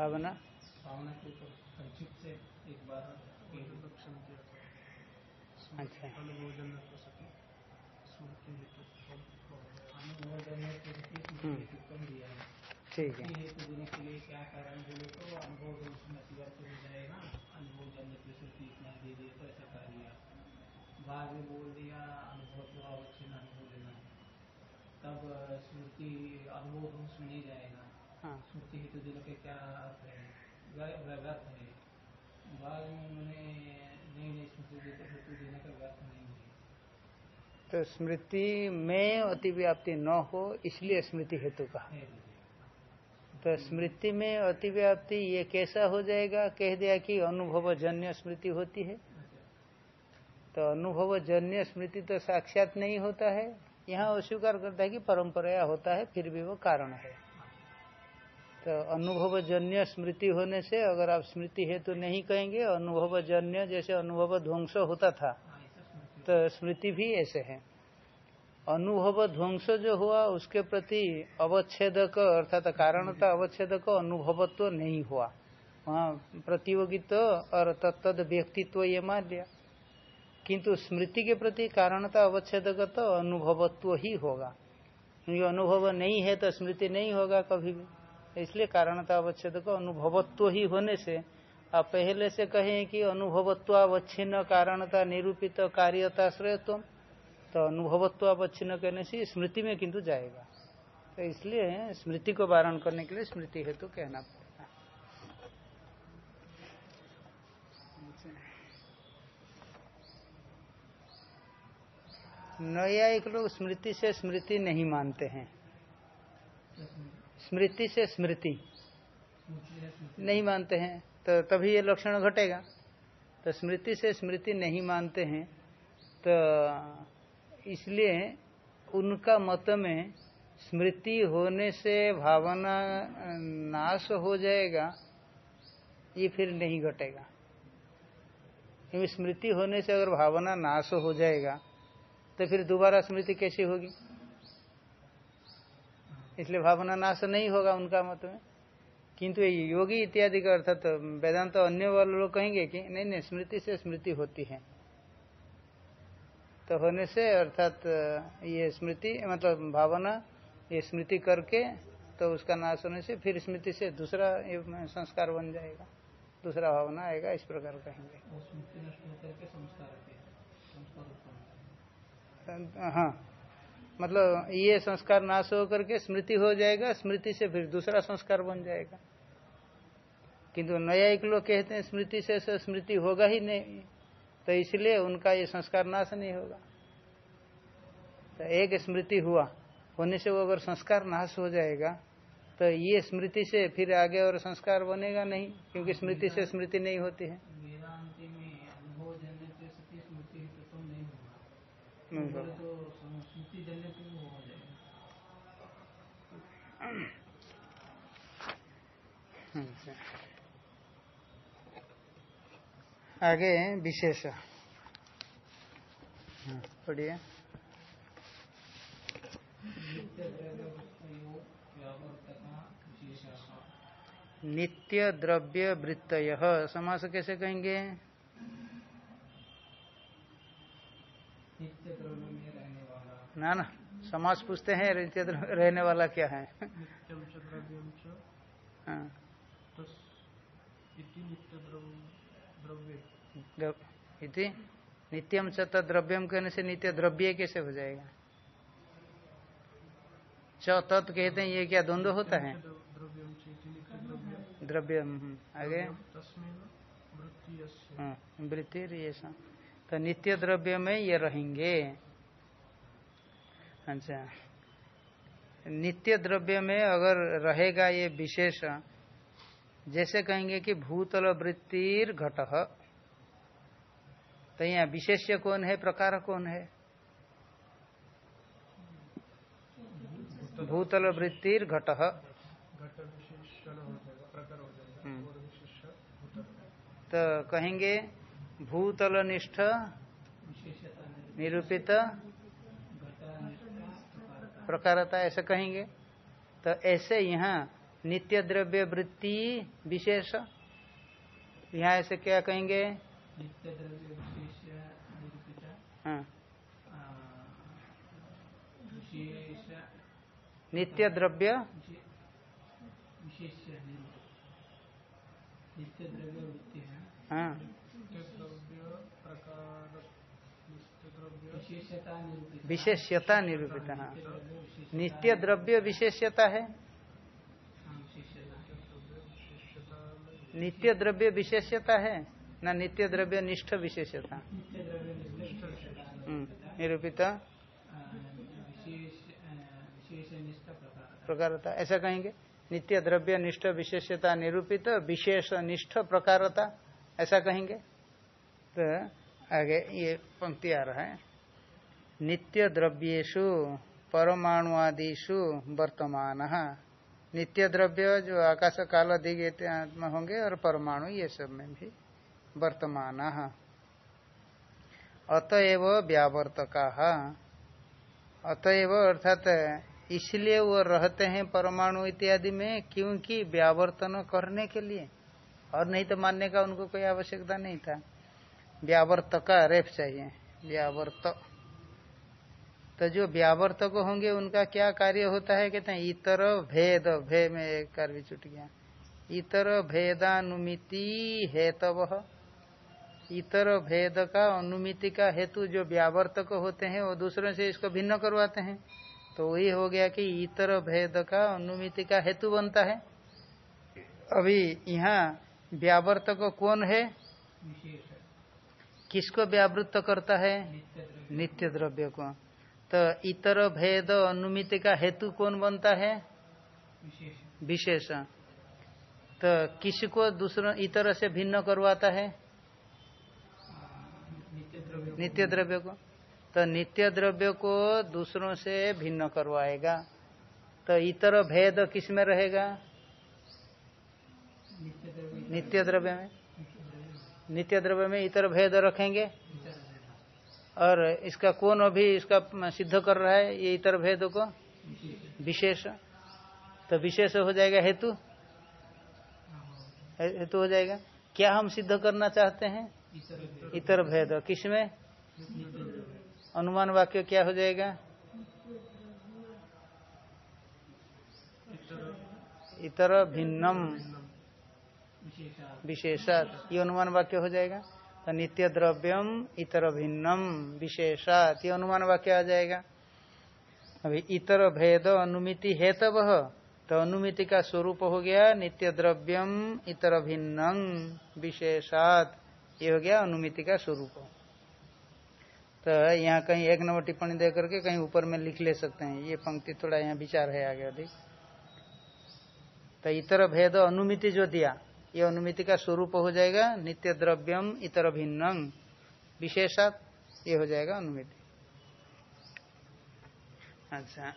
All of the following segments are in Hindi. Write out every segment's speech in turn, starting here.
भावना। भावना के ऊपर संक्षिप्त से एक बार अच्छा। हम्म, उत्तम दिया ठीक है। हेतु के लिए क्या कारण बोले तो अनुभव अतिवर्त हो जाएगा। अनुभव जन्य की श्रुति इतना दे दिया तो ऐसा कर दिया। बाद में बोल दिया अनुभव तो अवच्छिन्न अनुभव लेना। तब स्मृति अनुभव उसमें नहीं जाएगा। हाँ। स्मृति हेतु देने के क्या अर्थ है? व्यर्थ है। बाद में उन्होंने नहीं नहीं स्मृति देते हेतु देने का व्यर्थ नहीं है। तो स्मृति में अतिव्याप्ति न हो इसलिए स्मृति हेतु कहा। है। तो स्मृति में अतिव्याप्ति ये कैसा हो जाएगा? कह दिया कि अनुभव जन्य स्मृति होती है। तो अनुभव जन्य स्मृति तो साक्षात नहीं होता है। यहाँ वो स्वीकार करता है कि परंपरा होता है फिर भी वो कारण है। तो अनुभव जन्य स्मृति होने से अगर आप स्मृति हेतु नहीं कहेंगे अनुभव जन्य जैसे अनुभव ध्वंस होता था तो स्मृति भी ऐसे है। अनुभव ध्वंस जो हुआ, उसके प्रति अवच्छेदक अर्थात कारणता अवच्छेदक अनुभवत्व नहीं हुआ। वहाँ प्रतियोगित्व और तत्द व्यक्तित्व ये मान लिया। किंतु स्मृति के प्रति कारणता अवच्छेदक तो अनुभवत्व ही होगा। क्योंकि अनुभव नहीं है तो स्मृति नहीं होगा कभी भी। इसलिए कारणता अवच्छेदक अनुभवत्व ही होने से आप पहले से कहें कि अनुभवत्वावच्छिन्न कारणता निरूपित कार्यता श्रेयत्व तो अनुभवत्वावच्छिन्न कहने से स्मृति में किंतु जाएगा। तो इसलिए स्मृति को वारण करने के लिए स्मृति हेतु तो कहना पड़ेगा नया एक लोग स्मृति से स्मृति नहीं मानते हैं। स्मृति से स्मृति। नहीं मानते हैं तो तभी ये लक्षण घटेगा। तो स्मृति से स्मृति नहीं मानते हैं तो इसलिए उनका मत में स्मृति होने से भावना नाश हो जाएगा, ये फिर नहीं घटेगा। क्योंकि स्मृति होने से अगर भावना नाश हो जाएगा तो फिर दोबारा स्मृति कैसी होगी? इसलिए भावना नाश नहीं होगा उनका मत में। किंतु योगी इत्यादि का अर्थात तो वेदांत अन्य वाले लोग कहेंगे कि नहीं नहीं स्मृति से स्मृति होती है। तो होने से अर्थात ये स्मृति मतलब भावना ये स्मृति करके तो उसका नाश होने से फिर स्मृति से दूसरा ये संस्कार बन जाएगा। दूसरा भावना आएगा इस प्रकार कहेंगे। हैं। मतलब ये संस्कार नाश होकर के स्मृति हो जाएगा स्मृति से फिर दूसरा संस्कार बन जाएगा। किंतु न्यायिक लोग कहते हैं स्मृति से स्मृति होगा ही नहीं। तो इसलिए उनका ये संस्कार नाश नहीं होगा। तो एक स्मृति हुआ होने से वो अगर संस्कार नाश हो जाएगा तो ये स्मृति से फिर आगे और संस्कार बनेगा नहीं क्योंकि स्मृति से स्मृति नहीं होती है। तो नहीं होगा नहीं बोले होगा। तो सम- स्मृति जन्य तो वो हो जाएगा। आगे विशेष हाँ, पढ़िए नित्य द्रव्य वृत्तय समास कैसे कहेंगे नित्य द्रव्य ना ना। समास पूछते हैं रहने वाला क्या है? हाँ, इति? नित्यम च द्रव्यम कहने से नित्य द्रव्य कैसे हो जाएगा? च तत् कहते हैं ये क्या द्वंद्व होता है? द्रव्यम हम्म, आगे? हाँ, वृत्ति तो नित्य द्रव्य में ये रहेंगे। अच्छा। नित्य द्रव्य में अगर रहेगा ये विशेष, जैसे कहेंगे कि भूतल वृत्तिर घट तो यहाँ विशेष्य कौन है, प्रकार कौन है? भूतल वृत्तिर घट। घट विशेषण हो जाएगा प्रकार हो जाएगा हम्म। और विशेष भूतल तो कहेंगे भूतलनिष्ठ विशेषता निरूपित घटा प्रकारता ऐसे कहेंगे। तो ऐसे यहाँ नित्य द्रव्य वृत्ति विशेष यहाँ ऐसे क्या कहेंगे? नित्य द्रव्य हाँ। नित्य द्रव्य विशेष निरूपित नित्य द्रव्य वृत्ति है। हाँ। विशेषता विशेष्यता निरूपित हाँ। नित्य द्रव्य विशेष नित्य द्रव्य विशेष्यता है? नित्य द्रव्य विशेष्यता है ना नित्य द्रव्य निष्ठ विशेषता विशेषता हम्म, निरूपित। प्रकारता ऐसा कहेंगे? नित्य द्रव्य निष्ठ विशेषता निरूपित विशेष निष्ठ प्रकारता ऐसा कहेंगे? तो आगे ये पंक्ति आ रहा है। नित्य द्रव्येशु परमाणुआदिशु वर्तमान। नित्य द्रव्य जो आकाश काल दिग आत्मा होंगे और परमाणु ये सब में भी वर्तमान। अतएव व्यावर्तका। अतएव अर्थात इसलिए वो रहते हैं परमाणु इत्यादि में क्योंकि व्यावर्तन करने के लिए। और नहीं तो मानने का उनको कोई आवश्यकता नहीं था। व्यावर्तका रेप चाहिए। व्यावर्त तो जो व्यावर्तक होंगे उनका क्या कार्य होता है? कहते हैं इतर भेद भे में एक कार्य छूट गया। इतर भेदानुमिति हेतव। इतर भेद का अनुमिति का हेतु जो व्यावर्तक होते हैं वो दूसरों से इसको भिन्न करवाते हैं। तो वही हो गया कि इतर भेद का अनुमिति का हेतु बनता है। अभी यहाँ व्यावर्तक कौन है? किसको व्यावृत्त करता है? नित्य द्रव्य को। तो इतर भेद अनुमिति का हेतु कौन बनता है? विशेष। तो किसको दूसरों इतर से भिन्न करवाता है? नित्य द्रव्य को। तो नित्य द्रव्य को दूसरों से भिन्न करवाएगा। तो इतर भेद किसमें रहेगा? नित्य द्रव्य में। नित्य द्रव्य में इतर भेद रखेंगे? और इसका कौन अभी इसका सिद्ध कर रहा है? ये इतर भेद को? विशेष। तो विशेष हो जाएगा हेतु? हेतु हो जाएगा। क्या हम सिद्ध करना चाहते हैं? इतर भेद। किसमें? अनुमान वाक्य क्या हो जाएगा? इतर भिन्नम। विशेषात। ये अनुमान वाक्य हो जाएगा। तो नित्य द्रव्यम इतर भिन्नम विशेषात ये अनुमान वाक्य आ जाएगा। अभी इतर भेद अनुमिति है हेतव। तो अनुमिति का स्वरूप हो गया नित्य द्रव्यम इतर भिन्नम विशेषात। ये हो गया अनुमिति का स्वरूप। तो यहाँ कहीं एक नंबर टिप्पणी दे करके कहीं ऊपर में लिख ले सकते हैं। ये पंक्ति थोड़ा यहाँ विचार है आगे अधिक। तो इतर भेद अनुमिति जो दिया ये अनुमिति का स्वरूप हो जाएगा, नित्य द्रव्यम इतर भिन्नम। विशेषात ये हो जाएगा अनुमिति। अच्छा।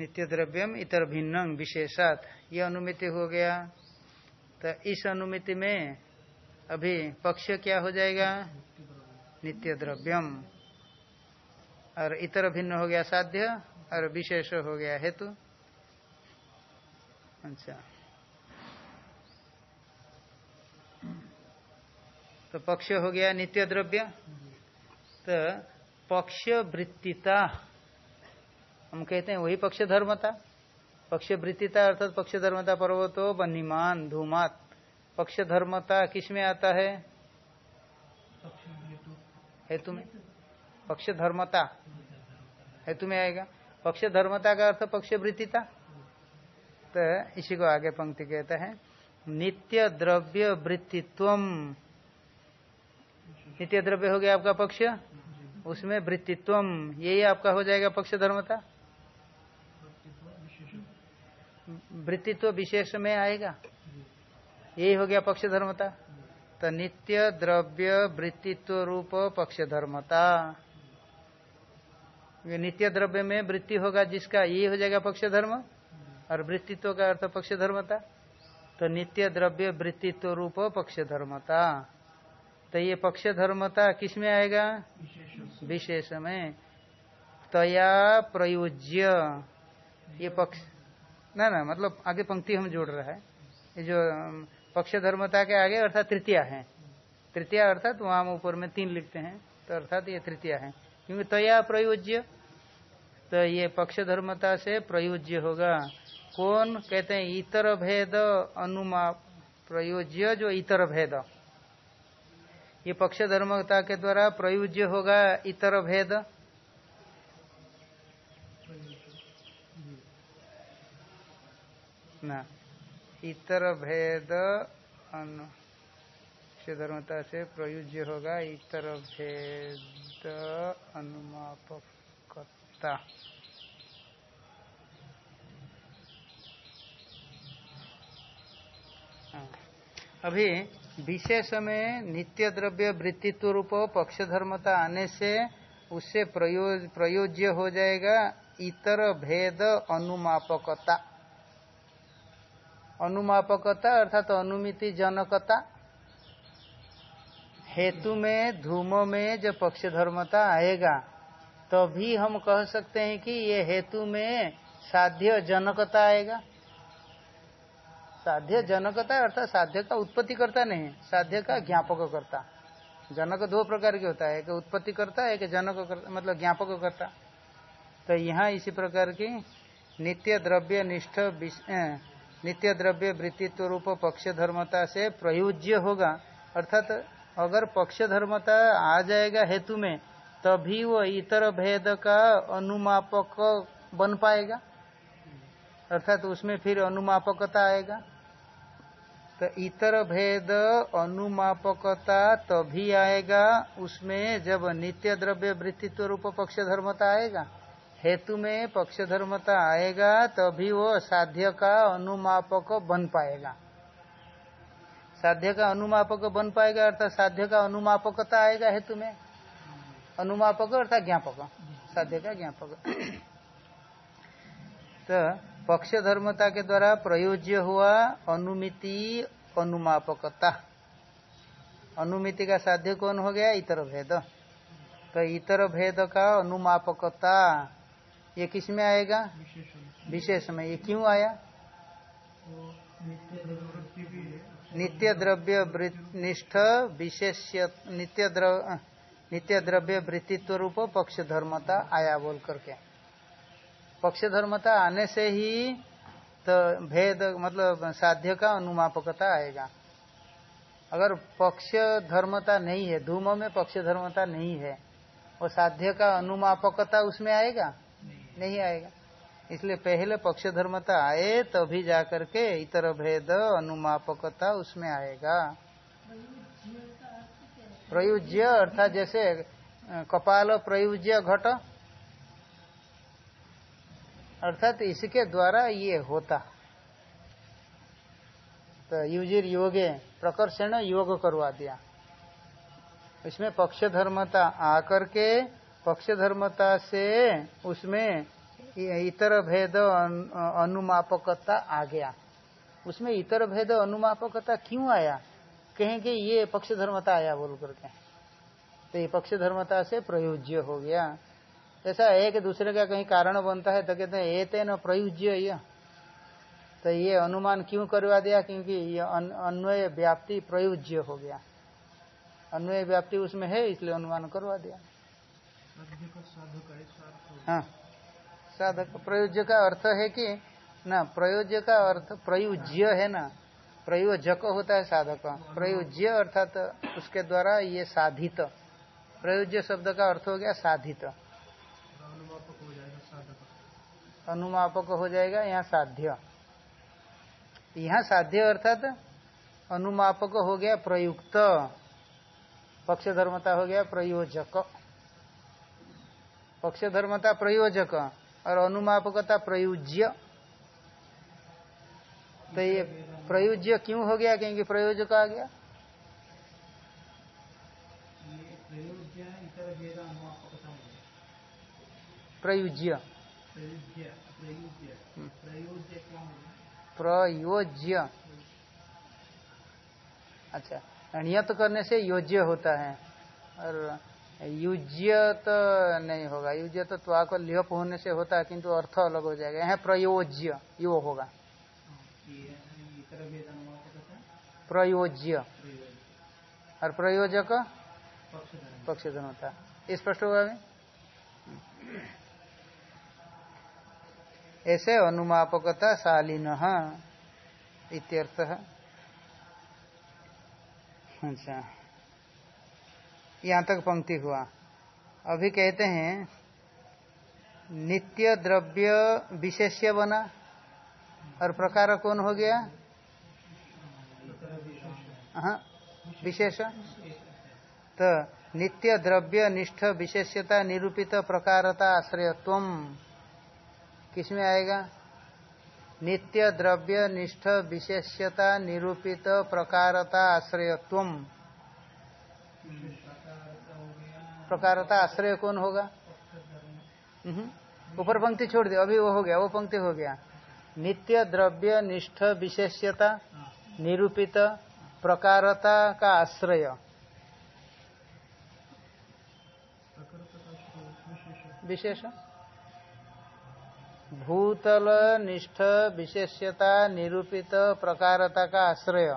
नित्य द्रव्यम इतर भिन्नम, विशेषात। ये अनुमिति हो गया। तो इस अनुमिति में अभी पक्ष क्या हो जाएगा? नित्य द्रव्यम और इतर भिन्न हो गया साध्य, और विशेष हो गया हेतु। अच्छा। तो पक्ष हो गया नित्य द्रव्य तो पक्ष वृत्तिता हम कहते हैं वही पक्ष धर्मता पक्ष वृत्तिता अर्थात पक्ष धर्मता पर्वतो बन्नीमान धूमात। पक्ष धर्मता किसमें आता है? हेतु में पक्ष धर्मता हेतु में आएगा? पक्ष धर्मता का अर्थ पक्ष वृत्तिता तो इसी को आगे पंक्ति कहता है नित्य द्रव्य वृत्तित्व नित्य द्रव्य हो गया आपका पक्ष? उसमें वृत्तित्व यही आपका हो जाएगा पक्ष धर्मता वृत्तित्व विशेष में आएगा? यही हो गया पक्ष धर्मता तो नित्य द्रव्य वृत्तित्व रूप पक्ष धर्मता नित्य द्रव्य में वृत्ति होगा जिसका ये हो जाएगा पक्ष धर्म और वृत्तित्व का अर्थ पक्ष धर्मता तो नित्य द्रव्य वृत्तित्व रूप पक्ष धर्मता तो ये पक्ष धर्मता किसमें आएगा? विशेष में। तया प्रयोज्य। ये पक्ष ना ना मतलब आगे पंक्ति हम जोड़ रहा है। ये जो पक्ष धर्मता के आगे अर्थात तृतीया है। तृतीया अर्थात वहाँ ऊपर में तीन लिखते हैं तो अर्थात ये तृतीया है। क्योंकि तया प्रयोज्य तो ये पक्ष धर्मता से प्रयोज्य होगा। कौन? कहते हैं इतर भेद अनुमा, प्रयोज्य जो इतर भेद। ये पक्ष धर्मता के द्वारा प्रयोज्य होगा इतर भेद। ना। इतर भेद अनु पक्ष धर्मता से प्रयोज्य होगा। इतर भेद अनुमापकता। हाँ। अभी विशेष में नित्य द्रव्य वृत्तित्व रूप पक्ष धर्मता आने से उससे प्रयोज प्रयोज्य हो जाएगा। इतर भेद अनुमापकता। अनुमापकता अर्थात तो अनुमिति जनकता। हेतु में, धूम में जब पक्ष धर्मता आएगा, तभी तो हम कह सकते हैं कि ये हेतु में साध्य जनकता आएगा। साध्य जनकता अर्थात साध्य का उत्पत्ति करता नहीं, साध्य का ज्ञापक करता जनक दो प्रकार के होता है, एक उत्पत्ति करता है एक जनक करता मतलब ज्ञापक करता तो यहाँ इसी प्रकार की नित्य द्रव्य निष्ठ नित्य द्रव्य वृत्तित्व रूप पक्ष धर्मता से प्रयोज्य होगा। अर्थात अगर पक्ष धर्मता आ जाएगा हेतु में, तभी वो इतर भेद का अनुमापक बन पाएगा। अर्थात उसमें फिर अनुमापकता आएगा। तो इतर भेद अनुमापकता तभी आएगा, उसमें जब नित्य द्रव्य वृत्तित्व रूप पक्ष धर्मता आएगा। हेतु में पक्ष धर्मता आएगा, तभी वो साध्य का अनुमापक बन पाएगा। साध्य का अनुमापक बन पाएगा, अर्थात साध्य का अनुमापकता आएगा हेतु में। अनुमापक अर्थात ज्ञापक। साध्य का ज्ञापक। तो पक्ष धर्मता के द्वारा प्रयोज्य हुआ अनुमिति अनुमापकता। अनुमिति का साध्य कौन हो गया? इतर भेद। तो इतर भेद का अनुमापकता ये किसमें आएगा? विशेष में। ये क्यों आया? नित्य द्रव्य निष्ठ विशेष नित्य द्रव्य नित्य द्रव्य वृत्तित्व रूप पक्ष धर्मता आया बोल करके। पक्ष धर्मता आने से ही तो भेद मतलब साध्य का अनुमापकता आएगा। अगर पक्ष धर्मता नहीं है, धूम में पक्ष धर्मता नहीं है, वो साध्य का अनुमापकता उसमें आएगा? नहीं आएगा। इसलिए पहले पक्ष धर्मता आए, तभी जाकर के इतर भेद अनुमापकता उसमें आएगा। प्रयुज्य अर्थात जैसे कपाल प्रयुज्य घट। अर्थात इसके द्वारा ये होता। तो युजिर योगे, प्रकर्षण योग करवा दिया। इसमें पक्ष धर्मता आकर के पक्ष धर्मता से उसमें इतर भेद अनुमापकता आ गया। उसमें इतर भेद अनुमापकता क्यों आया? कहेंगे ये पक्ष धर्मता आया बोल करके। तो ये पक्ष धर्मता से प्रयोज्य हो गया। ऐसा एक दूसरे का कहीं कारण बनता है तो कहते हैं ये तेन प्रयुज्य यह तो ये अनुमान क्यों करवा दिया? क्योंकि ये अन्वय व्याप्ति प्रयुज्य हो गया। अन्वय व्याप्ति उसमें है, इसलिए अनुमान करवा दिया। हाँ साधक प्रयोज्य का अर्थ है कि ना प्रयोज्य का अर्थ प्रयुज्य है ना प्रयोजक होता है साधक। प्रयोज्य अर्थात उसके द्वारा ये साधित। प्रयोज्य शब्द का अर्थ हो गया साधित। अनुमापक हो जाएगा यहाँ साध्य। यहाँ साध्य अर्थात अनुमापक हो गया प्रयुक्त। पक्ष धर्मता हो गया प्रयोजक। पक्ष धर्मता प्रयोजक और अनुमापकता प्रयुज्य। तो ये प्रयुज्य क्यों हो गया? क्योंकि प्रयोजक आ गया। प्रयोज्य। प्रयोज्य। अच्छा नियत करने से योज्य होता है। और युज्य तो नहीं होगा। युज्य तो त्वा को लिहप होने से होता है, किंतु अर्थ अलग हो जाएगा। यहाँ प्रयोज्य, यो होगा। प्रयोज्य। और प्रयोजक? पक्षधन होता है। स्पष्ट होगा अभी? ऐसे अनुमापकता शालीन इत्यर्थ अच्छा। यहाँ तक पंक्ति हुआ। अभी कहते हैं, नित्य द्रव्य विशेष्य बना। और प्रकार कौन हो गया? हाँ विशेष। तो नित्य द्रव्य निष्ठ विशेष्यता निरूपित प्रकारता आश्रयत्व किसमें आएगा? नित्य द्रव्य निष्ठ विशेष्यता निरूपित प्रकारता आश्रयत्व प्रकारता आश्रय कौन होगा? ऊपर पंक्ति छोड़ दिया अभी वो हो गया, वो पंक्ति हो गया। नित्य द्रव्य निष्ठ विशेष्यता, निरूपित प्रकारता का आश्रय। विशेष? भूतल निष्ठ विशेष्यता, निरूपित प्रकारता का आश्रय।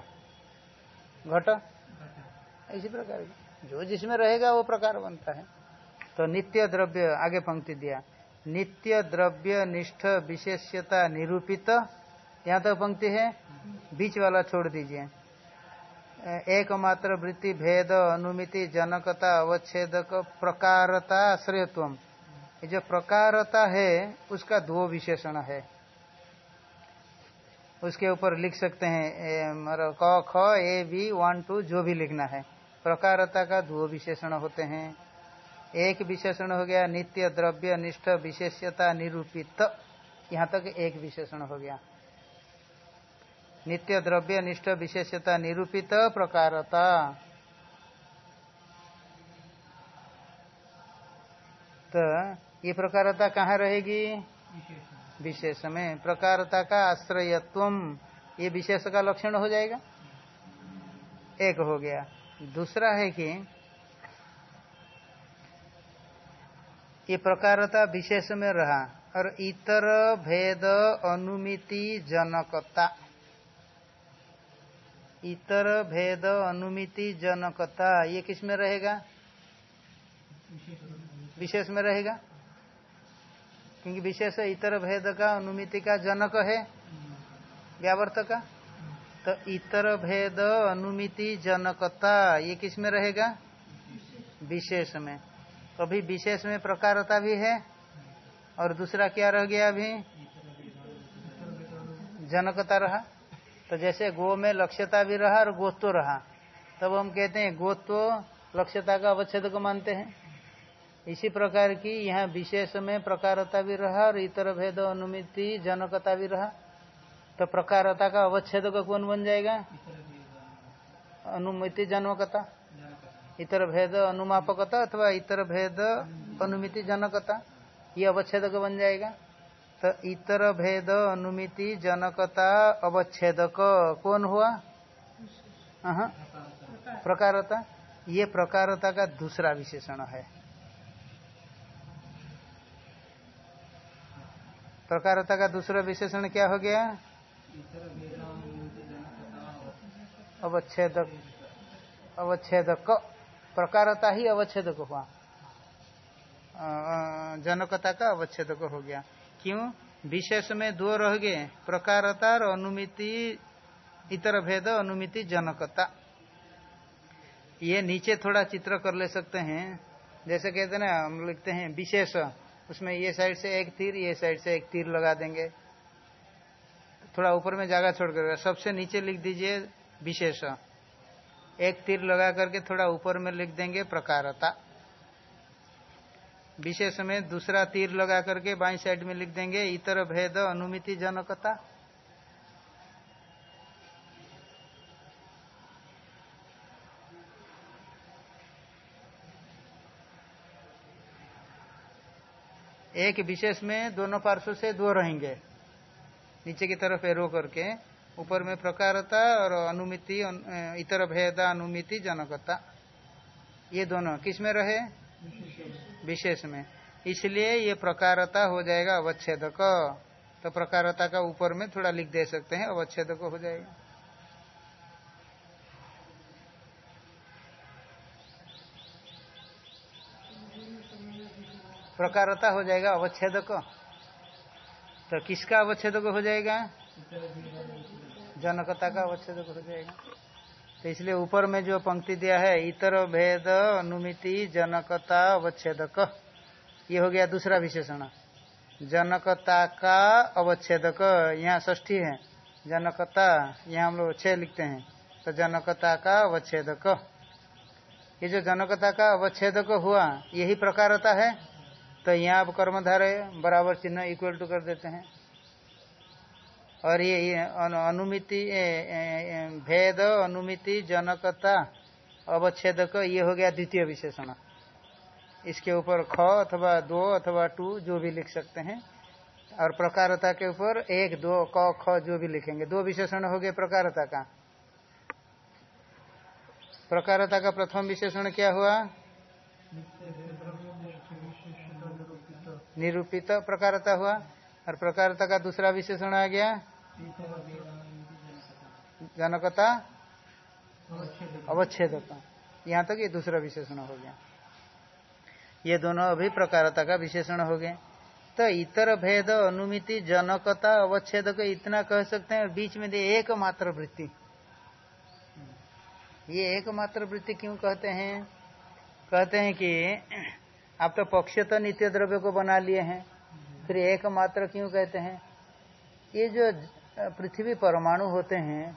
घट? इसी प्रकार। जो जिसमें रहेगा वो प्रकार बनता है। तो नित्य द्रव्य, आगे पंक्ति दिया। नित्य द्रव्य निष्ठ विशेष्यता निरूपित, यहाँ तक तो पंक्ति है, बीच वाला छोड़ दीजिए। एकमात्र वृत्ति, भेद, अनुमिति, जनकता, अवच्छेदक, प्रकारता आश्रयत्व जो प्रकारता है, उसका दो विशेषण है। उसके ऊपर लिख सकते हैं क, ख, ए बी वन, टू, जो भी लिखना है। प्रकारता का दो विशेषण होते हैं। एक विशेषण हो गया नित्य, द्रव्य, निष्ठ विशेषता निरूपित। यहाँ तक एक विशेषण हो गया। नित्य, द्रव्य, निष्ठ विशेषता निरूपित, प्रकारता। तो ये प्रकारता कहाँ रहेगी? विशेष में। प्रकारता का आश्रयत्व। ये विशेष का लक्षण हो जाएगा। एक हो गया। दूसरा है कि ये प्रकारता विशेष में रहा और इतर भेद अनुमिति जनकता। इतर भेद अनुमिति जनकता, ये किसमें रहेगा? विशेष में रहेगा। क्योंकि विशेष इतर भेद का अनुमिति का जनक है, व्यावर्त का। तो इतर भेद अनुमिति जनकता, ये किसमें रहेगा? विशेष में। कभी तो विशेष में प्रकारता भी है, और दूसरा क्या रह गया अभी? जनकता रहा। तो जैसे गो में लक्ष्यता भी रहा और गोत्व रहा। तब हम कहते हैं गोत्व लक्ष्यता का अवच्छेद को मानते हैं। इसी प्रकार की यहाँ विशेष में प्रकारता भी रहा और इतर भेद अनुमिति जनकता भी रहा। तो प्रकारता का अवच्छेद का कौन बन जाएगा? अनुमिति जनकता। इतर भेद अनुमापकता अथवा इतर भेद अनुमिति जनकता, ये अवच्छेद का बन जाएगा। तो इतर भेद अनुमिति जनकता अवच्छेदक कौन हुआ? प्रकारता। ये प्रकारता का दूसरा विशेषण है। प्रकारता का दूसरा विशेषण क्या हो गया? अवच्छेदक अवच्छेदक, प्रकारता ही अवच्छेदक हुआ। जनकता का अवच्छेदक हो गया। क्यों? विशेष में दो रह गए, प्रकारता और अनुमिति, इतर भेद, अनुमिति, जनकता। ये नीचे थोड़ा चित्र कर ले सकते हैं। जैसे कहते हैं ना, हम लिखते हैं विशेष। उसमें ये साइड से एक तीर, ये साइड से एक तीर लगा देंगे। थोड़ा ऊपर में जगह छोड़ कर सबसे नीचे लिख दीजिए विशेष एक तीर लगा करके थोड़ा ऊपर में लिख देंगे प्रकारता। विशेष में दूसरा तीर लगा करके बाई साइड में लिख देंगे इतर भेद अनुमिति जनकता। एक विशेष में दोनों पार्श्व से दो रहेंगे। नीचे की तरफ़ एरो करके, ऊपर में प्रकारता और अनुमिति इतर भेद, अनुमिति, जनकता। ये दोनों किसमें रहे? विशेष में। इसलिए ये प्रकारता हो जाएगा अवच्छेद तो प्रकारता का ऊपर में थोड़ा लिख दे सकते हैं अवच्छेद हो जाएगा। प्रकारता हो जाएगा अवच्छेदक। तो किसका अवच्छेद हो जाएगा? जनकता का अवच्छेद हो जाएगा। तो इसलिए ऊपर में जो पंक्ति दिया है, इतर भेद अनुमिति जनकता अवच्छेदक। ये हो गया दूसरा विशेषण। जनकता का अवच्छेदक। यहाँ ष्ठी है। जनकता, यहाँ हम लोग छह लिखते हैं। तो जनकता का अवच्छेदक। ये जो जनकता का अवच्छेदक हुआ, यही प्रकारता है। तो यहाँ आप कर्मधारे बराबर चिन्ह इक्वल टू कर देते हैं। और ये अनुमिति भेद, अनुमिति, जनकता, अवच्छेदक, ये हो गया द्वितीय विशेषण। इसके ऊपर ख अथवा दो अथवा टू जो भी लिख सकते हैं। और प्रकारता के ऊपर एक, दो, क, ख जो भी लिखेंगे। दो विशेषण हो गए प्रकारता का। प्रकारता का प्रथम विशेषण क्या हुआ? निरूपित प्रकारता हुआ और प्रकारता का दूसरा विशेषण आ गया। जनकता, अवच्छेदता। यहाँ तक ये दूसरा विशेषण हो गया। ये दोनों अभी प्रकारता का विशेषण हो गए। तो इतर भेद, अनुमिति, जनकता अवच्छेद को इतना कह सकते हैं, बीच में दे एक मात्र वृत्ति। ये एक मात्र वृत्ति क्यों कहते हैं? कहते हैं कि आप तो पक्ष तो नित्य द्रव्य को बना लिए हैं, फिर एक मात्र क्यों कहते हैं? ये जो पृथ्वी परमाणु होते हैं,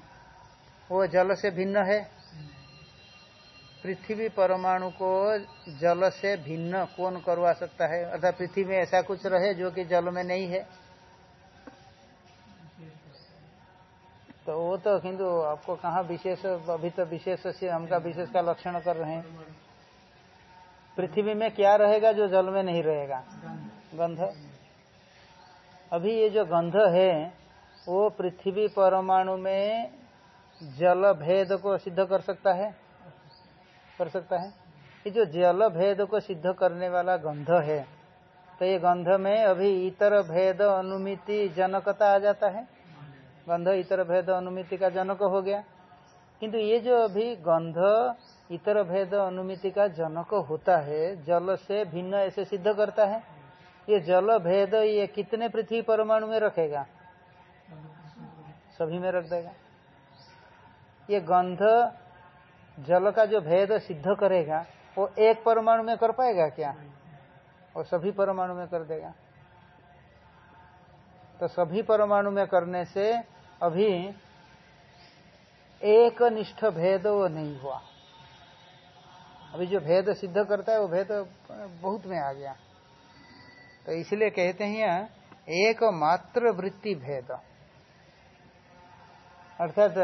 वो जल से भिन्न है। पृथ्वी परमाणु को जल से भिन्न कौन करवा सकता है? अर्थात पृथ्वी में ऐसा कुछ रहे जो कि जल में नहीं है। तो वो तो किंतु आपको कहा विशेष, अभी तो विशेष से हमका विशेष का लक्षण कर रहे हैं। पृथ्वी में क्या रहेगा जो जल में नहीं रहेगा? गंध। अभी ये जो गंध है, वो पृथ्वी परमाणु में जल भेद को सिद्ध कर सकता है? कर सकता है? ये जो जल भेद को सिद्ध करने वाला गंध है तो ये गंध में अभी इतर भेद अनुमिति जनकता आ जाता है। गंध इतर भेद अनुमिति का जनक हो गया। किंतु ये जो अभी गंध इतर भेद अनुमिति का जनक होता है, जल से भिन्न ऐसे सिद्ध करता है। ये जल भेद ये कितने पृथ्वी परमाणु में रखेगा? सभी में रख देगा। ये गंध जल का जो भेद सिद्ध करेगा, वो एक परमाणु में कर पाएगा क्या? वो सभी परमाणु में कर देगा। तो सभी परमाणु में करने से अभी एक निष्ठ भेद वो नहीं हुआ। अभी जो भेद सिद्ध करता है, वो भेद बहुत में आ गया। तो इसलिए कहते हैं एक मात्र वृत्ति भेद। अर्थात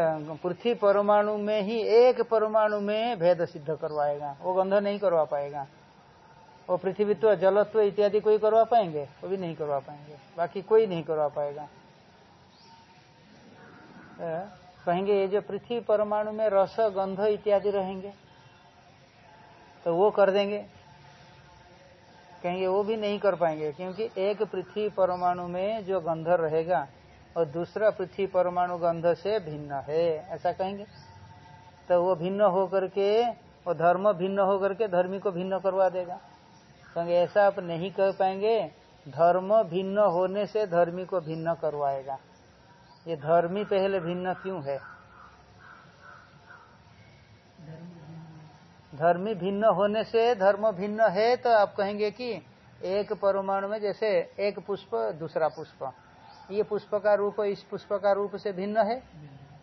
पृथ्वी परमाणु में ही एक परमाणु में भेद सिद्ध करवाएगा। वो गंध नहीं करवा पाएगा। वो पृथ्वीत्व, जलत्व इत्यादि कोई करवा पाएँगे? वो भी नहीं करवा पाएँगे। बाकी कोई नहीं करवा पाएगा। कहेंगे ये जो पृथ्वी परमाणु में रस, गंध इत्यादि रहेंगे। तो वो कर देंगे। कहेंगे, वो भी नहीं कर पाएँगे, क्योंकि एक पृथ्वी परमाणु में जो गंध रहेगा और दूसरा पृथ्वी परमाणु गंध से भिन्न है, ऐसा कहेंगे। तो वो भिन्न होकर के, वो धर्म भिन्न होकर के धर्मी को भिन्न करवा देगा। कहेंगे, ऐसा आप नहीं कर पाएँगे, धर्म भिन्न होने से धर्मी को भिन्न करवाएगा। ये धर्मी पहले भिन्न क्यों है? धर्मी भिन्न होने से धर्म भिन्न है तो आप कहेंगे कि एक परमाणु में जैसे एक पुष्प, दूसरा पुष्प। ये पुष्प का रूप, इस पुष्प का रूप से भिन्न है?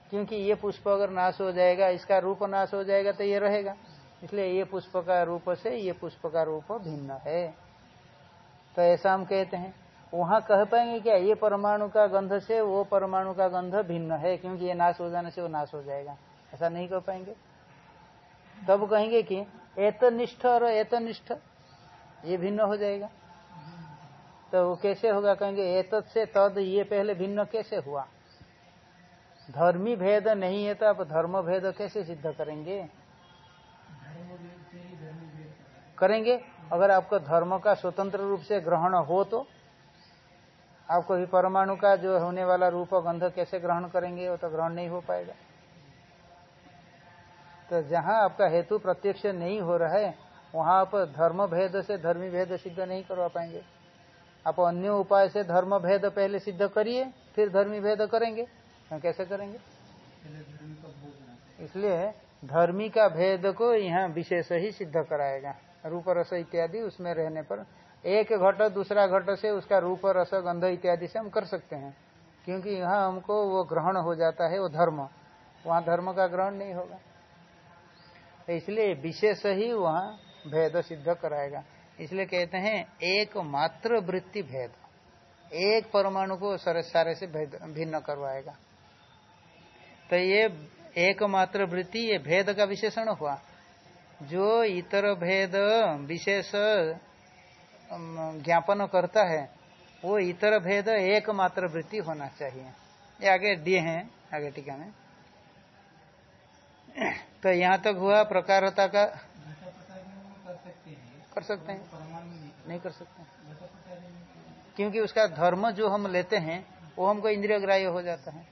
क्योंकि ये पुष्प अगर नाश हो जाएगा, इसका रूप नाश हो जाएगा तो ये रहेगा। इसलिए ये पुष्प का रूप से ये पुष्प का रूप भिन्न है। तो ऐसा हम कहते हैं। वहाँ कह पाएँगे क्या? ये परमाणु का गंध से वो परमाणु का गंध भिन्न है, क्योंकि ये नाश हो जाने से वो नाश हो जाएगा। ऐसा नहीं कह पाएँगे? तब कहेंगे कि एतनिष्ठ और एतनिष्ठ, ये भिन्न हो जाएगा। तो वो कैसे होगा? कहेंगे, एतत से तद, ये पहले भिन्न कैसे हुआ? धर्मी भेद नहीं है तो आप धर्म भेद कैसे सिद्ध करेंगे? करेंगे। अगर आपको धर्म का स्वतंत्र रूप से ग्रहण हो तो आपको भी परमाणु का जो होने वाला रूप और गंध कैसे ग्रहण करेंगे, वो तो ग्रहण नहीं हो पाएगा। तो जहाँ आपका हेतु प्रत्यक्ष नहीं हो रहा है, वहाँ आप धर्म भेद से धर्मी भेद सिद्ध नहीं करवा पाएँगे। आप अन्य उपाय से धर्म भेद पहले सिद्ध करिए, फिर धर्मी भेद करेंगे। हम कैसे करेंगे? इसलिए धर्मी का भेद को यहाँ विशेष ही सिद्ध कराएगा। रूप रस इत्यादि उसमें रहने पर एक घट दूसरा घट से उसका रूप, रस, गंध इत्यादि से हम कर सकते हैं। क्योंकि यहाँ हमको वो ग्रहण हो जाता है, वो धर्म। वहाँ धर्म का ग्रहण नहीं होगा। तो इसलिए विशेष ही वहाँ भेद सिद्ध कराएगा। इसलिए कहते हैं एक मात्र वृत्ति भेद। एक परमाणु को सारे से भिन्न करवाएगा। तो ये एकमात्र वृत्ति, ये भेद का विशेषण हुआ। जो इतर भेद विशेष ज्ञापन करता है, वो इतर भेद एकमात्र वृत्ति होना चाहिए। ये आगे दिए हैं, आगे टीका में। तो यहाँ तक हुआ प्रकारता का? कर सकते हैं। नहीं कर सकते। क्योंकि उसका धर्म जो हम लेते हैं, वो हमको इंद्रिय ग्राह्य हो जाता है।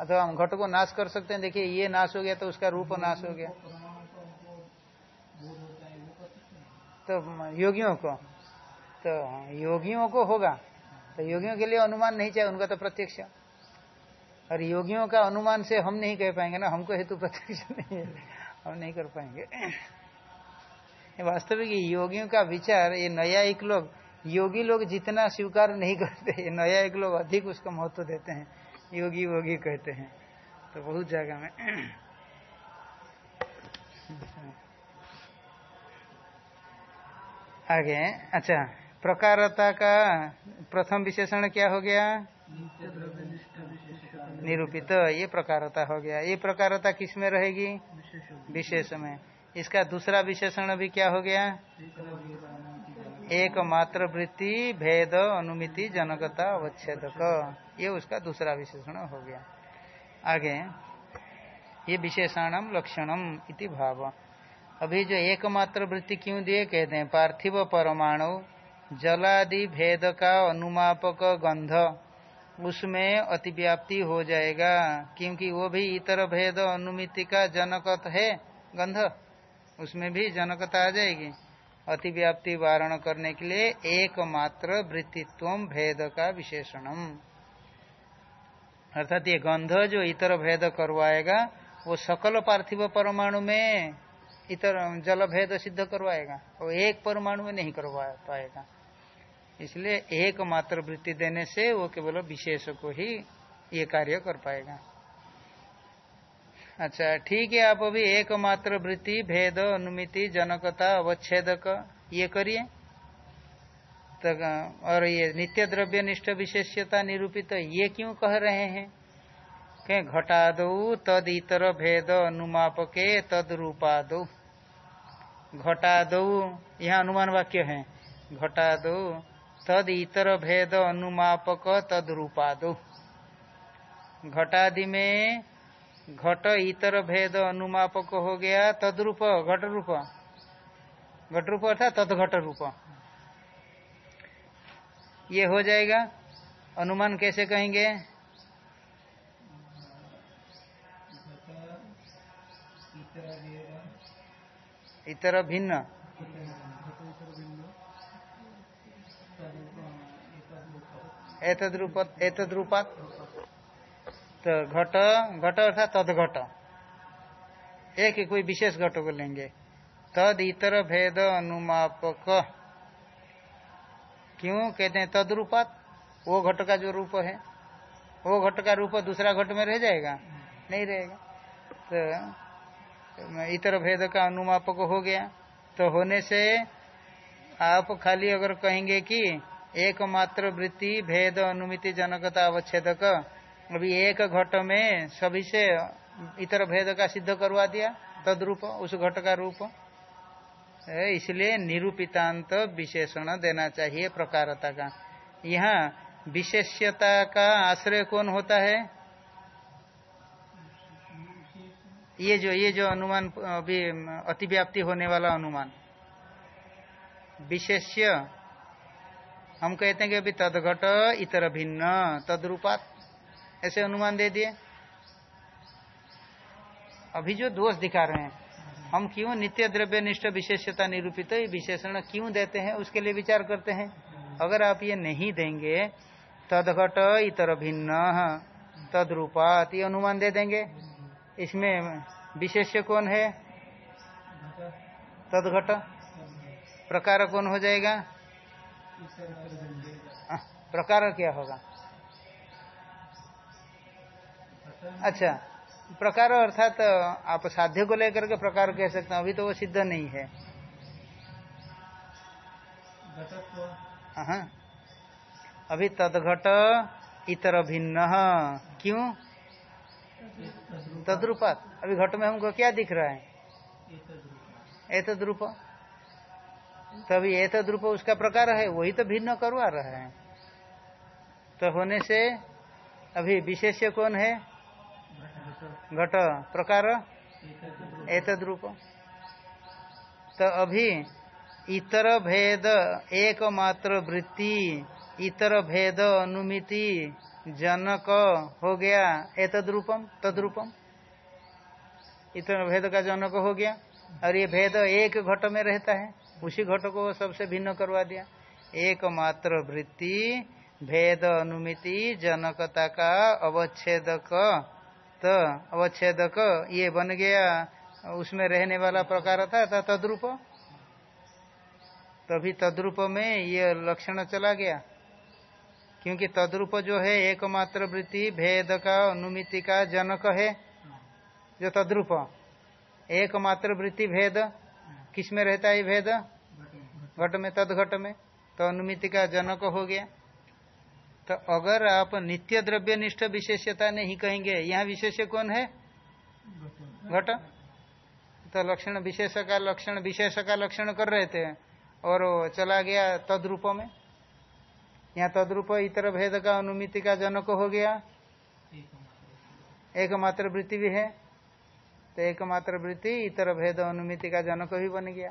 अथवा हम घट को नाश कर सकते हैं। देखिए, ये नाश हो गया तो उसका रूप नाश हो गया। तो योगियों को तो योगियों को होगा। तो योगियों के लिए अनुमान नहीं चाहिए, उनका तो प्रत्यक्ष और योगियों का अनुमान से हम नहीं कह पाएँगे ना, हमको हेतु प्रत्यक्ष नहीं है। हम नहीं कर पाएँगे। वास्तविक योगियों का विचार, ये नया एक लोग, योगी लोग जितना स्वीकार नहीं करते नया एक लोग अधिक उसका महत्व देते हैं। योगी वोगी कहते हैं। तो बहुत जगह में आगे अच्छा प्रकारता का प्रथम विशेषण क्या हो गया? निरूपित। ये प्रकारता हो गया। ये प्रकारता किसमें रहेगी? विशेष में इसका दूसरा विशेषण भी क्या हो गया? एक मात्र वृत्ति भेद, अनुमिति, जनकता, अवच्छेदक। ये उसका दूसरा विशेषण हो गया। आगे, ये विशेषणम लक्षणम इति भाव। अभी जो एकमात्र वृत्ति क्यों दिए? कहते हैं, पार्थिव परमाणु, जलादि भेद का अनुमापक गंध। उसमें अतिव्याप्ति हो जाएगा, क्योंकि वो भी इतर भेद अनुमिति का जनकत है, गंध। उसमें भी जनकता आ जाएगी। अतिव्याप्ति वारण करने के लिए एकमात्र वृत्तित्व भेद का विशेषणम। अर्थात ये गंध जो इतर भेद करवाएगा, वो सकल पार्थिव परमाणु में इतर जल भेद सिद्ध करवाएगा, वो एक परमाणु में नहीं करवा पाएगा। इसलिए एकमात्र वृत्ति देने से वो केवल विशेष को ही ये कार्य कर पाएगा। अच्छा ठीक है, आप अभी एकमात्र वृत्ति, भेद, अनुमिति, जनकता, अवच्छेदक, ये करिए। तो और ये नित्य द्रव्य निष्ठ, विशेष्यता, निरूपित तो ये क्यों कह रहे हैं? कह घटा घटाद तद इतर भेद, अनुमापके तद रूपाद घटाद, यहाँ अनुमान वाक्य है। घटाद तद इतर भेद अनुमापक तद रूपाद घटादि में घट इतर भेद अनुमापक हो गया, तदरूप घट रूप घट रूप अर्थात तद घट रूप ये हो जाएगा। अनुमान कैसे कहेंगे? इतर भिन्न एतद तो घट घट अर्थात तद घट। एक कोई विशेष घट को लेंगे। तद इतर भेद अनुमापक। क्यों? कहते हैं तद रूपात वो घट का जो रूप है। वो घट का रूप दूसरा घट में रह जाएगा? नहीं रहेगा। तो इतर भेद का अनुमापक हो गया। तो होने से आप खाली अगर कहेंगे कि एकमात्र वृत्ति, भेद, अनुमिति, जनकता, अवच्छेदक। अभी एक घट में सभी से इतर भेद का सिद्ध करवा दिया तद रूप उस घट का रूप। इसलिए निरूपितांत विशेषण देना चाहिए प्रकारता का। यहाँ विशेष्यता का आश्रय कौन होता है? ये जो ये जो अनुमान, अभी अतिव्याप्ति होने वाला अनुमान। विशेष्य हम कहते हैं कि अभी तदघट इतर भिन्न, तदरूपात। ऐसे अनुमान दे दिए। अभी जो दोष दिखा रहे हैं, हम क्यों नित्य द्रव्य निष्ठ विशेषता निरूपित तो विशेषण क्यों देते हैं, उसके लिए विचार करते हैं? अगर आप ये नहीं देंगे, तदघट इतर भिन्न, तदरूपात, ये अनुमान दे देंगे। इसमें विशेष्य कौन है? तदघट। प्रकार कौन हो जाएगा? प्रकार क्या होगा? अच्छा प्रकार अर्थात तो आप साध्य को लेकर के प्रकार कह सकते हैं, अभी तो वो सिद्ध नहीं है। हाँ। अभी तदघट इतर भिन्न। क्यों? तद्रुपात। अभी घट में हमको क्या दिख रहा है? रूप तभी एतद रूप उसका प्रकार है, वही तो भिन्न करवा रहा है। तो होने से अभी विशेष कौन है? घट, प्रकार? एतद रूप तो अभी इतर भेद, एकमात्र वृत्ति, इतर भेद अनुमिति, जनक हो गया एतद रूपम तद्रूपम इतर भेद का जनक हो गया, और ये भेद एक घट में रहता है। उसी घट को सबसे भिन्न करवा दिया। एकमात्र वृत्ति, भेद अनुमिति, जनकता का अवच्छेदक। तो अवच्छेदक, ये बन गया, उसमें रहने वाला प्रकार था तद्रूप। तभी तद्रूप में ये लक्षण चला गया। क्योंकि तद्रूप जो है, एकमात्र वृत्ति, भेद का, अनुमिति का, जनक है, जो तद्रूप। एकमात्र वृत्ति, भेद। किसमें रहता है भेद? घट में तद घट में। तो अनुमिति का जनक हो गया। तो अगर आप नित्य द्रव्य निष्ठ विशेषता नहीं कहेंगे, यहाँ विशेष कौन है? घट। तो लक्षण विशेष का लक्षण विशेष का लक्षण कर रहे थे और चला गया तद्रूप में। यहाँ तद्रूप इतर भेद का अनुमिति का जनक हो गया। एकमात्र वृत्ति भी है। तो एकमात्र वृत्ति इतर भेद अनुमिति का जनक भी बन गया।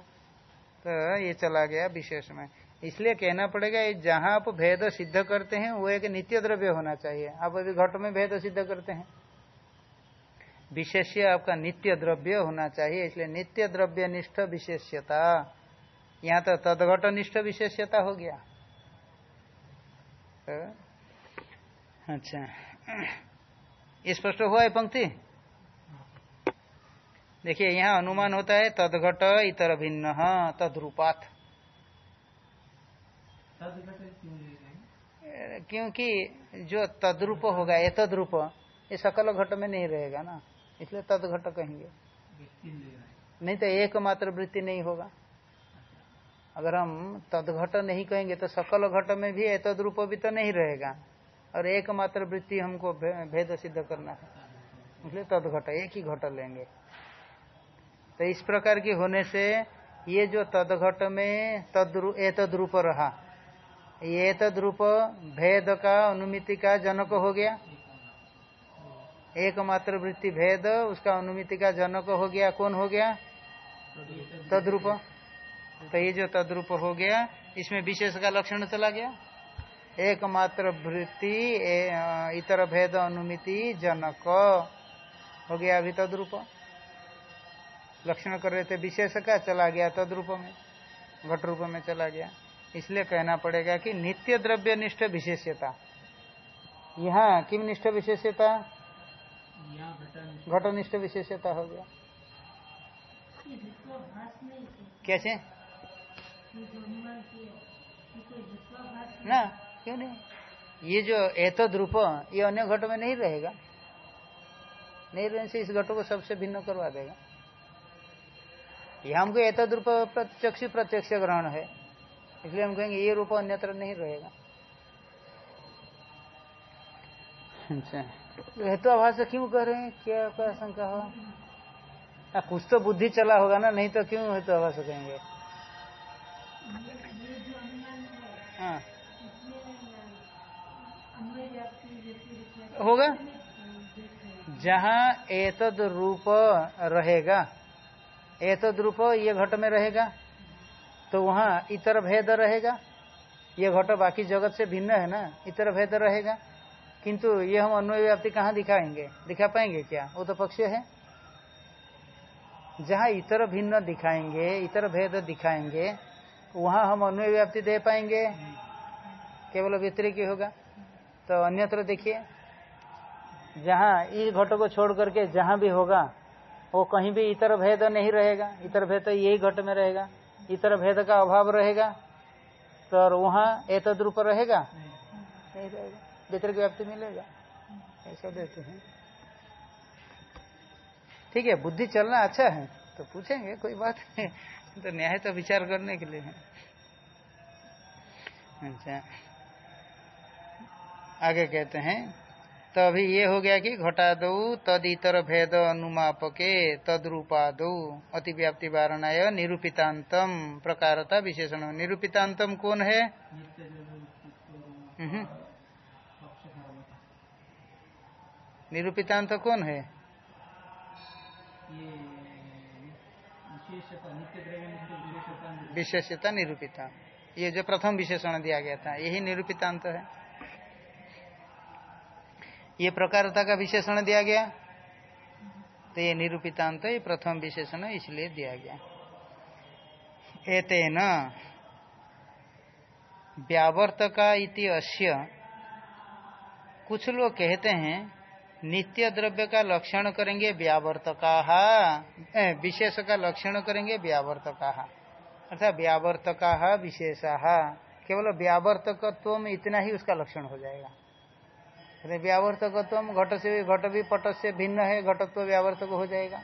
तो ये चला गया विशेष में। इसलिए कहना पड़ेगा जहाँ आप भेद सिद्ध करते हैं वो एक नित्य द्रव्य होना चाहिए। आप अभी घट में भेद सिद्ध करते हैं। विशेष्य आपका नित्य द्रव्य होना चाहिए इसलिए नित्य द्रव्य निष्ठ विशेष्यता। यहाँ तो तदघट निष्ठ विशेष्यता हो गया। तो, अच्छा। स्पष्ट हुआ है पंक्ति? देखिए यहाँ अनुमान होता है तदघट इतर भिन्न तद्रूपात। क्योंकि जो तद्रूप होगा ये तद्रूप ये सकल घट में नहीं रहेगा ना इसलिए तदघट कहेंगे। नहीं तो एकमात्र वृत्ति नहीं होगा। अगर हम तदघट नहीं कहेंगे तो सकल घट में भी एतद रूप भी तो नहीं रहेगा। और एकमात्र वृत्ति हमको भेद सिद्ध करना है। इसलिए तदघट एक ही घट लेंगे। तो इस प्रकार की होने से ये जो तदघट में तद्रु एतद रूप रहा, ये तद्रूप भेद का अनुमिति का जनक हो गया। एकमात्र वृत्ति भेद, उसका अनुमिति का जनक हो गया, कौन हो गया? तद्रूप। तो ये जो तद्रूप हो गया, इसमें विशेष का लक्षण चला गया। एकमात्र वृत्ति इतर भेद अनुमिति, जनक। हो गया अभी तद्रूप। लक्षण कर रहे थे विशेष का चला गया तद्रूप में घट रूप में चला गया। इसलिए कहना पड़ेगा कि नित्य द्रव्य निष्ठ विशेषता यहाँ किम निष्ठ विशेषता घटनिष्ठ विशेषता हो गया। कैसे? ना, क्यों नहीं? ये जो एतद रूप ये अन्य घट में नहीं रहेगा। नहीं रहने से इस घटों को सबसे भिन्न करवा देगा। ये हमको एतद रूप प्रत्यक्ष प्रत्यक्ष ग्रहण है। इसलिए हम कहेंगे ये रूप अन्यत्र नहीं रहेगा। अच्छा। हेतु आभास क्यों कह रहे हैं? क्या क्या शंका हो? आ, कुछ तो बुद्धि चला होगा ना नहीं तो क्यों हेतु आभास कहेंगे? हाँ। होगा? जहाँ एतद रूप रहेगा एतद रूप ये घट में रहेगा तो वहाँ इतर भेद रहेगा। ये घट बाकी जगत से भिन्न है ना, इतर भेद रहेगा। किंतु ये हम अन्वय व्याप्ति कहाँ दिखाएँगे? दिखा पाएँगे क्या? वो तो पक्ष है। जहाँ इतर भिन्न दिखाएँगे, इतर भेद दिखाएँगे, वहाँ हम अन्वय व्याप्ति दे पाएँगे। केवल व्यतिरिक होगा। तो अन्यत्र देखिए, जहाँ इस घट को छोड़ करके जहाँ भी होगा वो कहीं भी इतर भेद नहीं रहेगा। इतर भेद यही घट में रहेगा। इतर भेद का अभाव रहेगा। तो वहाँ एतद रूप रहेगा? नहीं रहेगा। व्यतिरिक व्याप्ति मिलेगा। ऐसा देते हैं। ठीक है, बुद्धि चलना अच्छा है। तो पूछेंगे, कोई बात नहीं। तो न्याय तो विचार करने के लिए है। अच्छा। आगे कहते हैं तो अभी ये हो गया कि घटा दो तद इतर भेद अनुमापके तद्रूपादो अतिव्याप्ति वारणा निरूपितांतम प्रकारता विशेषण। निरूपितांतम कौन है? हम्म। निरूपितांत कौन है? विशेषता निरूपिता। ये जो प्रथम विशेषण दिया गया था यही निरूपितांत है। ये प्रकारता का विशेषण दिया गया? तो ये निरूपितांत ये प्रथम विशेषण इसलिए दिया गया। एतेन व्यावर्तका इति अश्य कुछ लोग कहते हैं, नित्य द्रव्य का लक्षण करेंगे व्यावर्तका विशेष का लक्षण करेंगे व्यावर्तका अर्थात व्यावर्तका विशेषा केवल व्यावर्तकत्व में इतना ही उसका लक्षण हो जाएगा। व्यावर्तकत्व घट से घट भी पट से भिन्न है घटत्व तो व्यावर्तक हो जाएगा।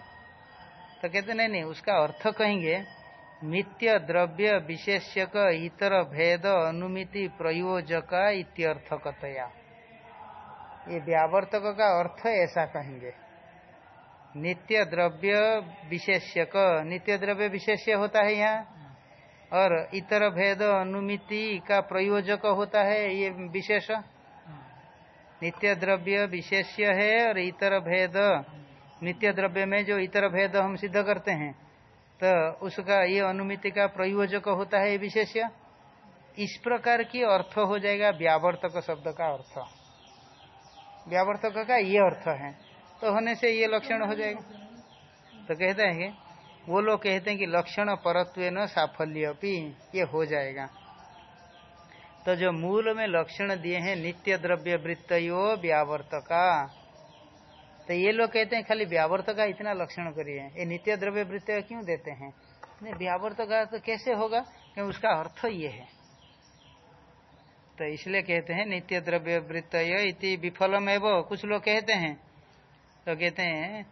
तो कहते, नहीं नहीं, उसका अर्थ कहेंगे नित्य द्रव्य विशेष्यक इतर भेद अनुमिति प्रयोजक इत्यर्थकतया। ये व्यावर्तक का अर्थ ऐसा कहेंगे। नित्य द्रव्य विशेष्यक नित्य द्रव्य विशेष्य होता है यहाँ। और इतर भेद अनुमिति का प्रयोजक होता है ये विशेष। नित्य द्रव्य विशेष्य है और इतर भेद। नित्य द्रव्य में जो इतर भेद हम सिद्ध करते हैं तो उसका ये अनुमिति का प्रयोजक होता है विशेष्य। इस प्रकार की अर्थ हो जाएगा व्यावर्तक शब्द का अर्थ। व्यावर्तक का ये अर्थ है तो होने से ये लक्षण हो जाएगा। तो कहते हैं वो लोग कहते हैं कि लक्षण परत्व न साफल्य ये हो जाएगा। तो जो मूल में लक्षण दिए हैं, नित्य द्रव्य वृत्तो व्यावर्तका। तो ये लोग कहते हैं, खाली व्यावर्तका इतना लक्षण करिए। ये नित्य द्रव्य वृत्त क्यों देते हैं? नहीं, व्यावर्तका तो कैसे होगा? क्योंकि उसका अर्थ ये है। तो इसलिए कहते हैं, नित्य द्रव्य वृत्त इति विफलम एवं कुछ लोग कहते हैं तो कहते हैं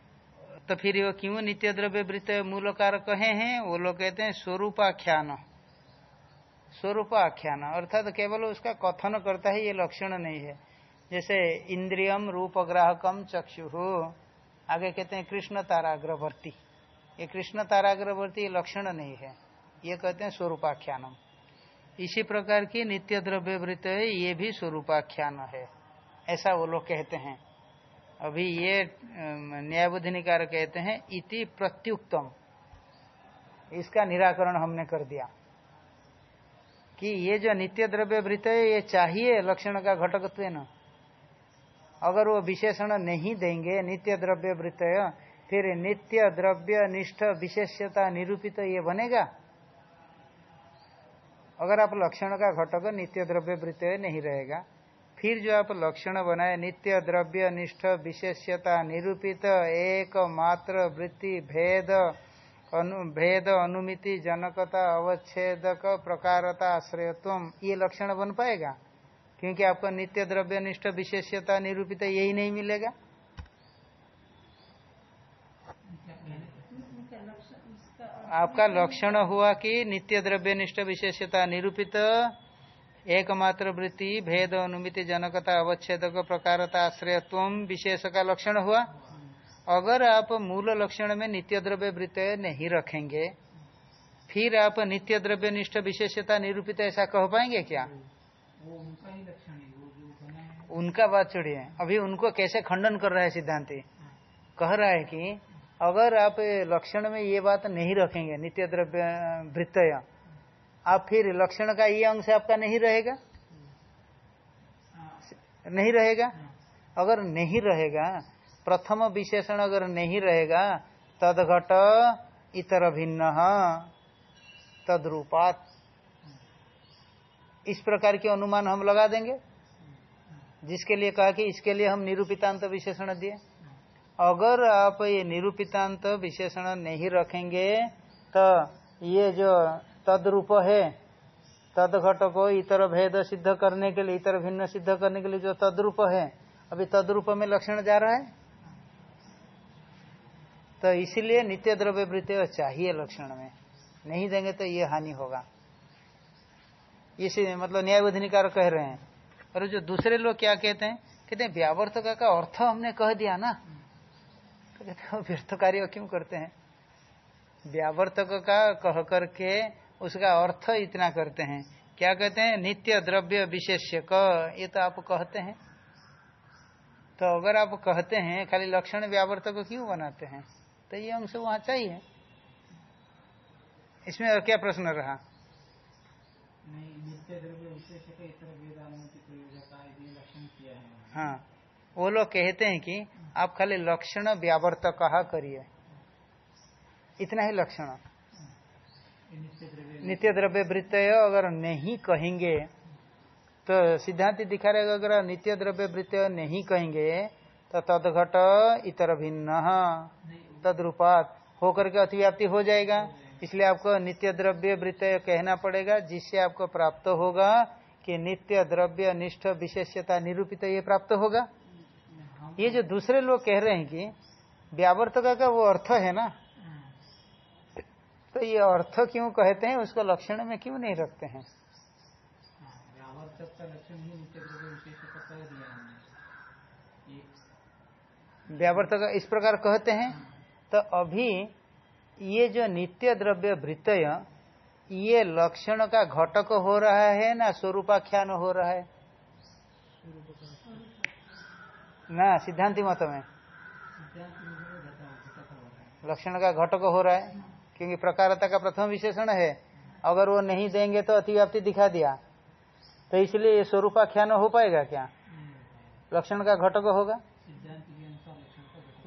तो फिर वो क्यों नित्य द्रव्य वृत्त मूल कार कहे हैं? वो लोग कहते हैं स्वरूपाख्यान स्वरूप आख्यान अर्थात केवल उसका कथन करता है ये लक्षण नहीं है। जैसे इंद्रियम रूप ग्राहकम चक्षु। आगे कहते हैं कृष्ण ताराग्रवर्ती। ये कृष्ण ताराग्रवर्ती लक्षण नहीं है। ये कहते हैं स्वरूपाख्यानम। इसी प्रकार की नित्य द्रव्य वृत्त ये भी स्वरूपाख्यान है। ऐसा वो लोग कहते हैं। अभी ये न्यायबुद्धिनिकार कहते हैं इति प्रत्युक्तम। इसका निराकरण हमने कर दिया। कि ये जो नित्य द्रव्य वृत्त है ये चाहिए लक्षण का घटकत्व न अगर वो विशेषण नहीं देंगे नित्य द्रव्य वृत्त फिर नित्य द्रव्य निष्ठ विशेषता निरूपित ये बनेगा अगर आप लक्षण का घटक नित्य द्रव्य वृत्त नहीं रहेगा फिर जो आप लक्षण बनाए नित्य द्रव्य निष्ठ विशेष्यता निरूपित एक मात्र वृत्ति भेद अनु, भेद अनुमिति जनकता अवच्छेदक प्रकारता आश्रयत्व ये लक्षण बन पाएगा? क्योंकि आपको नित्य द्रव्य निष्ठ विशेषता निरूपित यही नहीं मिलेगा। आपका लक्षण हुआ कि नित्य द्रव्य निष्ठ विशेषता निरूपित एकमात्र वृत्ति भेद अनुमिति जनकता अवच्छेद प्रकारता आश्रयत्व विशेष का लक्षण हुआ। अगर आप मूल लक्षण में नित्य द्रव्य वृत्त नहीं रखेंगे, फिर आप नित्य द्रव्य निष्ठ विशेषता निरूपित ऐसा कह पाएँगे क्या? उनका बात छोड़िए। अभी उनको कैसे खंडन कर रहा है सिद्धांति? कह रहा है कि अगर आप लक्षण में ये बात नहीं रखेंगे नित्य द्रव्य वृत्तय आप फिर लक्षण का ये अंश आपका नहीं रहेगा? नहीं रहेगा? अगर नहीं रहेगा प्रथम विशेषण अगर नहीं रहेगा तद घट इतर भिन्न, तद्रूपात। इस प्रकार के अनुमान हम लगा देंगे। जिसके लिए कहा कि इसके लिए हम निरूपितांत विशेषण दिए। अगर आप ये निरूपितांत विशेषण नहीं रखेंगे तो ये जो तद्रूप है तद घट को इतर भेद सिद्ध करने के लिए, इतर भिन्न सिद्ध करने के लिए जो तद्रूप है, अभी तद्रूप में लक्षण जा रहा है। तो इसीलिए नित्य द्रव्य वृत्ति चाहिए लक्षण में। नहीं देंगे तो ये हानि होगा। इसी मतलब न्याय कह रहे हैं। और जो दूसरे लोग क्या कहते हैं? कहते हैं, व्यावर्तका का अर्थ हमने कह दिया ना। तो कहते हैं व्यर्थ कार्य क्यों करते हैं? व्यावर्तक का कह करके उसका अर्थ इतना करते हैं। क्या कहते हैं? नित्य द्रव्य विशेष्य क ये तो आप कहते हैं। तो अगर आप कहते हैं, खाली लक्षण व्यावर्तक क्यों बनाते हैं? तो ये अंश वहाँ चाहिए। इसमें और क्या प्रश्न रहा? हाँ वो लोग कहते हैं कि आप खाली लक्षण व्यावर्त कहा करिए। इतना ही लक्षण। नित्य द्रव्य वृत्त। अगर नहीं कहेंगे तो सिद्धांत दिखा रहेगा अगर नित्य द्रव्य वृत्त नहीं कहेंगे तो तदघट इतर भिन्न। तद्रुपात होकर के अतिव्याप्ति हो जाएगा। इसलिए आपको नित्य द्रव्य वृत्त कहना पड़ेगा जिससे आपको प्राप्त होगा कि नित्य द्रव्य निष्ठ विशेषता निरूपित ये प्राप्त होगा। ये जो दूसरे लोग कह रहे हैं कि व्यावर्तक का वो अर्थ है ना? तो ये अर्थ क्यों कहते हैं उसको लक्षण में क्यों नहीं रखते हैं? व्यावर्तक इस प्रकार कहते हैं। तो अभी ये जो नित्य द्रव्य वृत्तय, ये लक्षण का घटक हो रहा है ना स्वरूपाख्यान हो रहा है? ना, सिद्धांति मत में। लक्षण का घटक हो रहा है, क्योंकि प्रकारता का प्रथम विशेषण है। अगर वो नहीं देंगे तो अतिव्याप्ति दिखा दिया। तो इसलिए ये स्वरूपाख्यान हो पाएगा क्या? लक्षण का घटक होगा?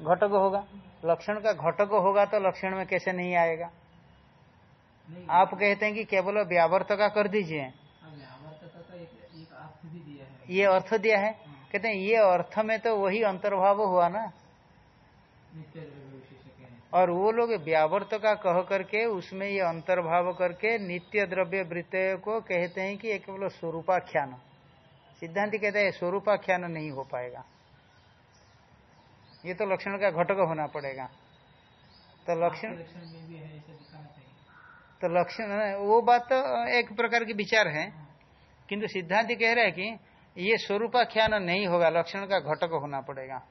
घटक होगा। लक्षण का घटक होगा तो लक्षण में कैसे नहीं आएगा? नहीं। आप कहते हैं कि केवल व्यावर्त का कर दीजिए। ये अर्थ दिया है? कहते हैं ये अर्थ में तो वही अंतर्भाव हुआ ना? और वो लोग व्यावर्त का कह करके उसमें ये अंतर्भाव करके नित्य द्रव्य वृत्त को कहते हैं कि ये केवल स्वरूपाख्यान। सिद्धांत कहते हैं स्वरूपाख्यान नहीं हो पाएगा। ये तो लक्षण का घटक होना पड़ेगा। तो लक्षण तो लक्षण वो बात तो एक प्रकार की विचार है। किंतु सिद्धांत कह रहा है कि ये स्वरूपाख्यान नहीं होगा लक्षण का घटक होना पड़ेगा।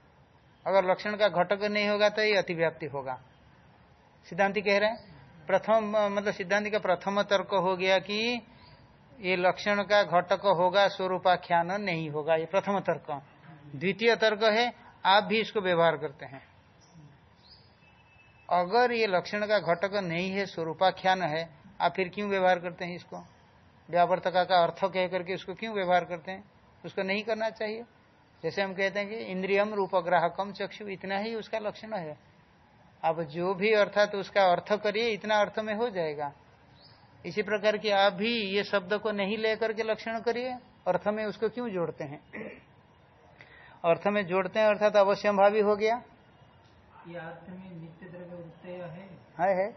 अगर लक्षण का घटक नहीं होगा तो ये अतिव्याप्ति होगा। सिद्धांति कह रहे हैं। प्रथम मतलब सिद्धांति का प्रथम तर्क हो गया कि ये लक्षण का घटक होगा स्वरूपाख्यान नहीं होगा ये प्रथम तर्क। द्वितीय तर्क है आप भी इसको व्यवहार करते हैं। अगर ये लक्षण का घटक नहीं है, स्वरूपाख्यान है, आप फिर क्यों व्यवहार करते हैं इसको? व्यावर्तका का अर्थ कह करके उसको क्यों व्यवहार करते हैं? उसको नहीं करना चाहिए। जैसे हम कहते हैं कि इंद्रियम रूपग्राहकम चक्षु, इतना ही उसका लक्षण है। अब जो भी अर्थात तो उसका अर्थ करिए, इतना अर्थ में हो जाएगा। इसी प्रकार की आप भी ये शब्द को नहीं लेकर के लक्षण करिए, अर्थ में उसको क्यों जोड़ते हैं? अर्थ में जोड़ते हैं अर्थात अवश्यम भावी हो गया। अर्थ में नित्य द्रव्य है। है। है।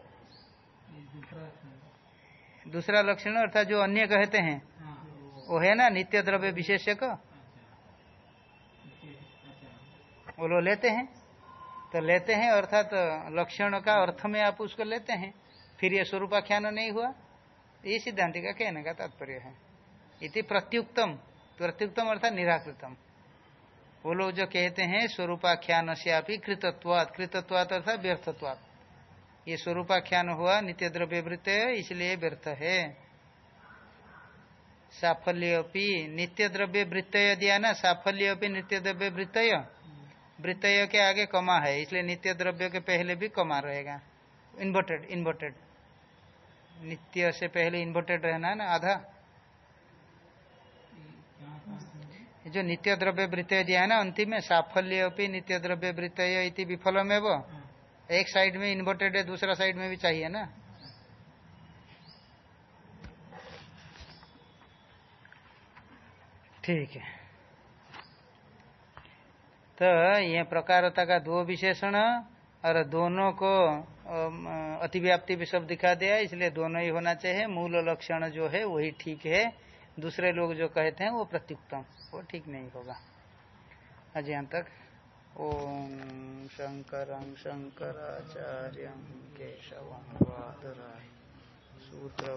दूसरा लक्षण अर्थात जो अन्य कहते हैं हाँ। वो है ना नित्य द्रव्य विशेषक? अच्छा। वो लोग लेते हैं। तो लेते हैं अर्थात लक्षण का अर्थ में आप उसको लेते हैं। फिर ये स्वरूपाख्यान नहीं हुआ। ये सिद्धांति का कहने का तात्पर्य है। इति प्रत्युक्तम। प्रत्युक्तम अर्थात निराकृतम। वो लोग जो कहते हैं स्वरूपाख्यान से आप कृतत्वात कृतत्वात अर्थात व्यर्थत्वात। ये स्वरूपाख्यान हुआ, नित्य द्रव्य वृत्त इसलिए व्यर्थ है। साफल्य नित्य द्रव्य वृत्त दिया ना साफल्य नित्य द्रव्य वृत्त वृत्तय के आगे कमा है, इसलिए नित्य द्रव्य के पहले भी कमा रहेगा। Inverted inverted. नित्य से पहले इन्वर्टेड रहना है ना, आधा। जो नित्य द्रव्य वृत्तय दिया है ना अंतिम में साफल्य अपनी नित्य द्रव्य वृत्तय इति विफल में वो एक साइड में इन्वर्टेड है दूसरा साइड में भी चाहिए ना। ठीक है। तो ये प्रकारता का दो विशेषण और दोनों को अतिव्याप्ति भी सब दिखा दिया इसलिए दोनों ही होना चाहिए। मूल लक्षण जो है वही ठीक है। दूसरे लोग जो कहते हैं वो प्रत्युक्तम। वो ठीक नहीं होगा। आज यहाँ तक। ओम शंकर शंकराचार्य केशव सूत्र